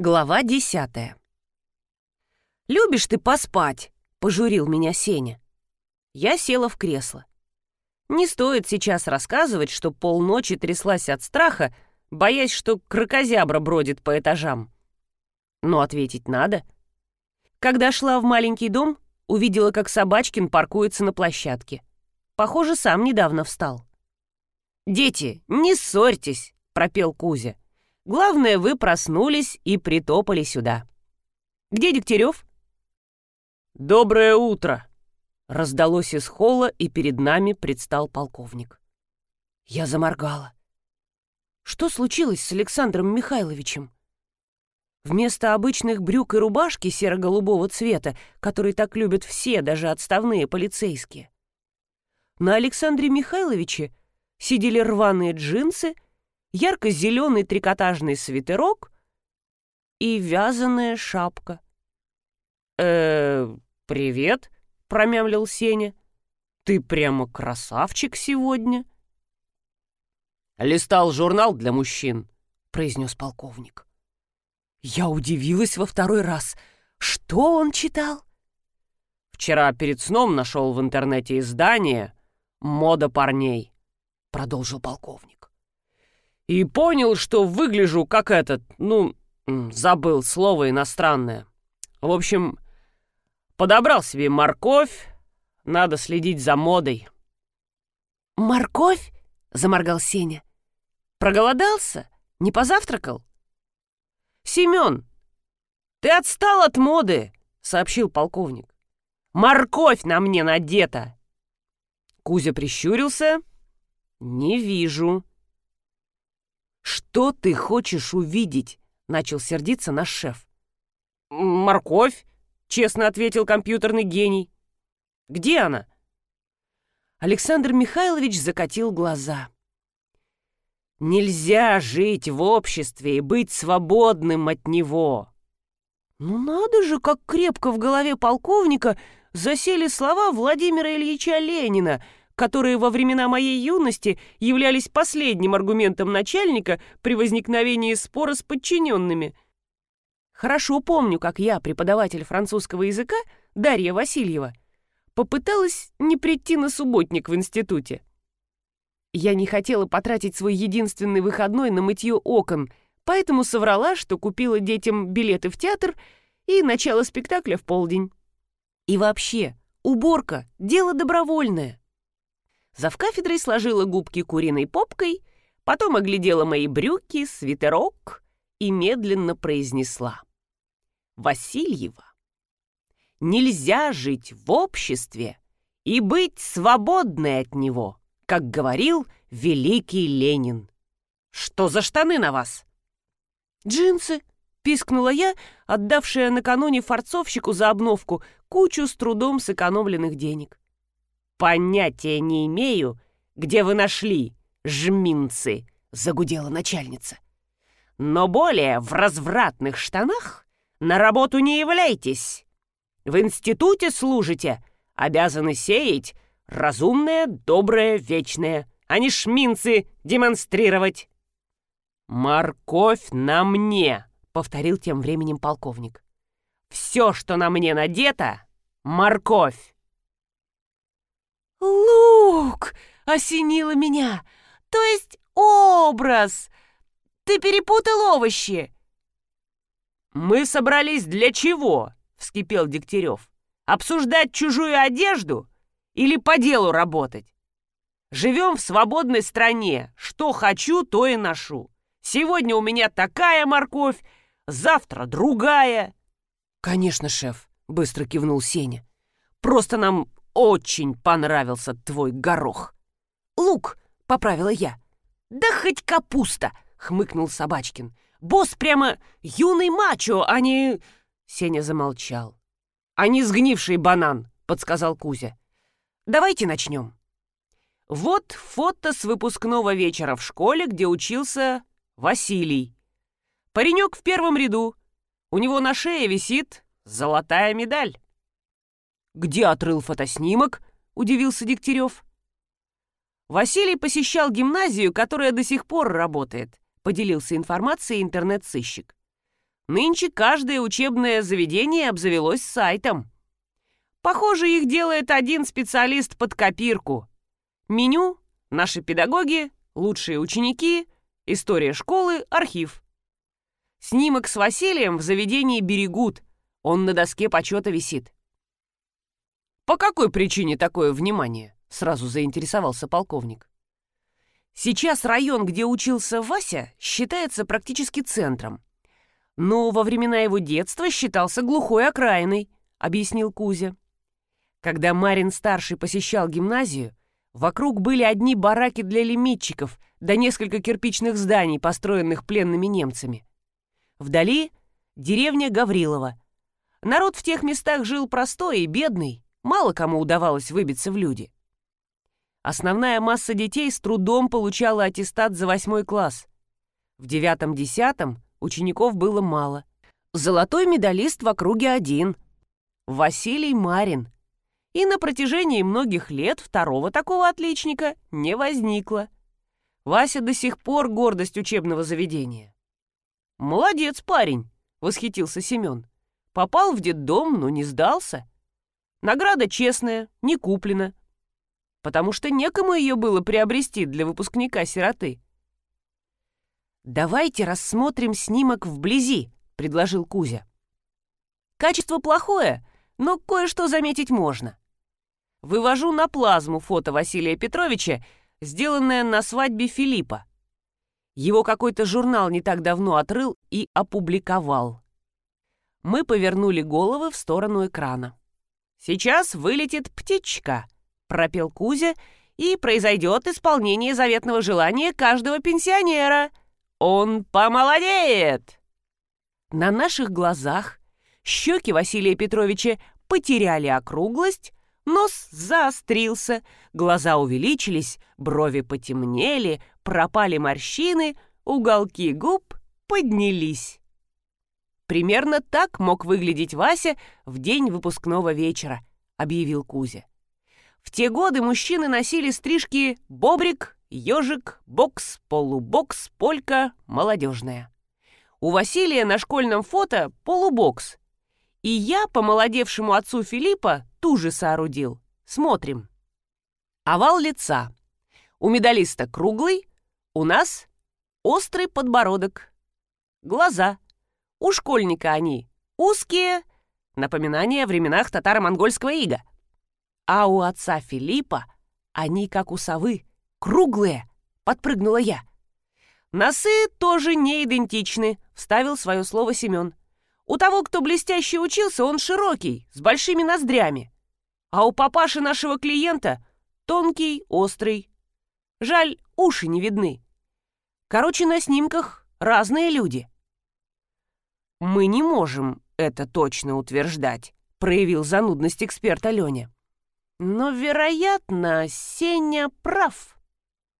Глава десятая. «Любишь ты поспать?» — пожурил меня Сеня. Я села в кресло. Не стоит сейчас рассказывать, что полночи тряслась от страха, боясь, что крокозябра бродит по этажам. Но ответить надо. Когда шла в маленький дом, увидела, как Собачкин паркуется на площадке. Похоже, сам недавно встал. «Дети, не ссорьтесь!» — пропел Кузя. Главное, вы проснулись и притопали сюда. Где Дегтярев?» «Доброе утро!» Раздалось из холла, и перед нами предстал полковник. Я заморгала. Что случилось с Александром Михайловичем? Вместо обычных брюк и рубашки серо-голубого цвета, которые так любят все, даже отставные полицейские, на Александре Михайловиче сидели рваные джинсы ярко-зеленый трикотажный свитерок и вязаная шапка. э привет», — промямлил Сеня. «Ты прямо красавчик сегодня». «Листал журнал для мужчин», — произнес полковник. Я удивилась во второй раз. Что он читал? «Вчера перед сном нашел в интернете издание «Мода парней», — продолжил полковник и понял, что выгляжу как этот, ну, забыл слово иностранное. В общем, подобрал себе морковь, надо следить за модой. «Морковь?» — заморгал Сеня. «Проголодался? Не позавтракал?» «Семен, ты отстал от моды!» — сообщил полковник. «Морковь на мне надета!» Кузя прищурился. «Не вижу». «Что ты хочешь увидеть?» — начал сердиться наш шеф. «Морковь», — честно ответил компьютерный гений. «Где она?» Александр Михайлович закатил глаза. «Нельзя жить в обществе и быть свободным от него!» «Ну надо же, как крепко в голове полковника засели слова Владимира Ильича Ленина, которые во времена моей юности являлись последним аргументом начальника при возникновении спора с подчиненными. Хорошо помню, как я, преподаватель французского языка, Дарья Васильева, попыталась не прийти на субботник в институте. Я не хотела потратить свой единственный выходной на мытье окон, поэтому соврала, что купила детям билеты в театр и начало спектакля в полдень. И вообще, уборка — дело добровольное. Завкафедрой сложила губки куриной попкой, потом оглядела мои брюки, свитерок и медленно произнесла. «Васильева, нельзя жить в обществе и быть свободной от него, как говорил великий Ленин. Что за штаны на вас?» «Джинсы», — пискнула я, отдавшая накануне форцовщику за обновку кучу с трудом сэкономленных денег. «Понятия не имею, где вы нашли, жминцы!» — загудела начальница. «Но более в развратных штанах на работу не являйтесь. В институте служите, обязаны сеять разумное, доброе, вечное, а не шминцы демонстрировать». «Морковь на мне!» — повторил тем временем полковник. «Все, что на мне надето, — морковь!» «Лук!» — осенило меня. «То есть образ! Ты перепутал овощи!» «Мы собрались для чего?» — вскипел Дегтярев. «Обсуждать чужую одежду или по делу работать? Живем в свободной стране. Что хочу, то и ношу. Сегодня у меня такая морковь, завтра другая». «Конечно, шеф», — быстро кивнул Сеня. «Просто нам очень понравился твой горох. Лук, поправила я. Да хоть капуста, хмыкнул Собачкин. Босс прямо юный мачо, а не... Сеня замолчал. А не сгнивший банан, подсказал Кузя. Давайте начнем. Вот фото с выпускного вечера в школе, где учился Василий. Паренек в первом ряду. У него на шее висит золотая медаль. «Где отрыл фотоснимок?» — удивился Дегтярев. «Василий посещал гимназию, которая до сих пор работает», — поделился информацией интернет-сыщик. Нынче каждое учебное заведение обзавелось сайтом. Похоже, их делает один специалист под копирку. Меню, наши педагоги, лучшие ученики, история школы, архив. Снимок с Василием в заведении берегут, он на доске почета висит. «По какой причине такое внимание?» — сразу заинтересовался полковник. Сейчас район, где учился Вася, считается практически центром. Но во времена его детства считался глухой окраиной, объяснил Кузя. Когда Марин-старший посещал гимназию, вокруг были одни бараки для лимитчиков да несколько кирпичных зданий, построенных пленными немцами. Вдали — деревня Гаврилова. Народ в тех местах жил простой и бедный, мало кому удавалось выбиться в люди. Основная масса детей с трудом получала аттестат за восьмой класс. В девятом-десятом учеников было мало. Золотой медалист в округе один. Василий Марин. И на протяжении многих лет второго такого отличника не возникло. Вася до сих пор гордость учебного заведения. «Молодец, парень!» — восхитился Семен. «Попал в детдом, но не сдался. Награда честная, не куплена, потому что некому ее было приобрести для выпускника-сироты. «Давайте рассмотрим снимок вблизи», — предложил Кузя. «Качество плохое, но кое-что заметить можно. Вывожу на плазму фото Василия Петровича, сделанное на свадьбе Филиппа. Его какой-то журнал не так давно отрыл и опубликовал. Мы повернули головы в сторону экрана. Сейчас вылетит птичка, пропел Кузя, и произойдет исполнение заветного желания каждого пенсионера. Он помолодеет! На наших глазах щеки Василия Петровича потеряли округлость, нос заострился, глаза увеличились, брови потемнели, пропали морщины, уголки губ поднялись. Примерно так мог выглядеть Вася в день выпускного вечера, объявил Кузя. В те годы мужчины носили стрижки бобрик, ежик, бокс, полубокс, полька, молодежная. У Василия на школьном фото полубокс. И я, помолодевшему отцу Филиппа, ту же соорудил. Смотрим. Овал лица. У медалиста круглый, у нас острый подбородок. Глаза. У школьника они узкие, напоминание о временах татаро-монгольского ига. А у отца Филиппа они как у совы, круглые, подпрыгнула я. Носы тоже не идентичны, вставил свое слово Семен. У того, кто блестяще учился, он широкий, с большими ноздрями. А у папаши нашего клиента тонкий, острый. Жаль, уши не видны. Короче, на снимках разные люди. Мы не можем это точно утверждать, проявил занудность эксперт Аленя. Но, вероятно, Сеня прав.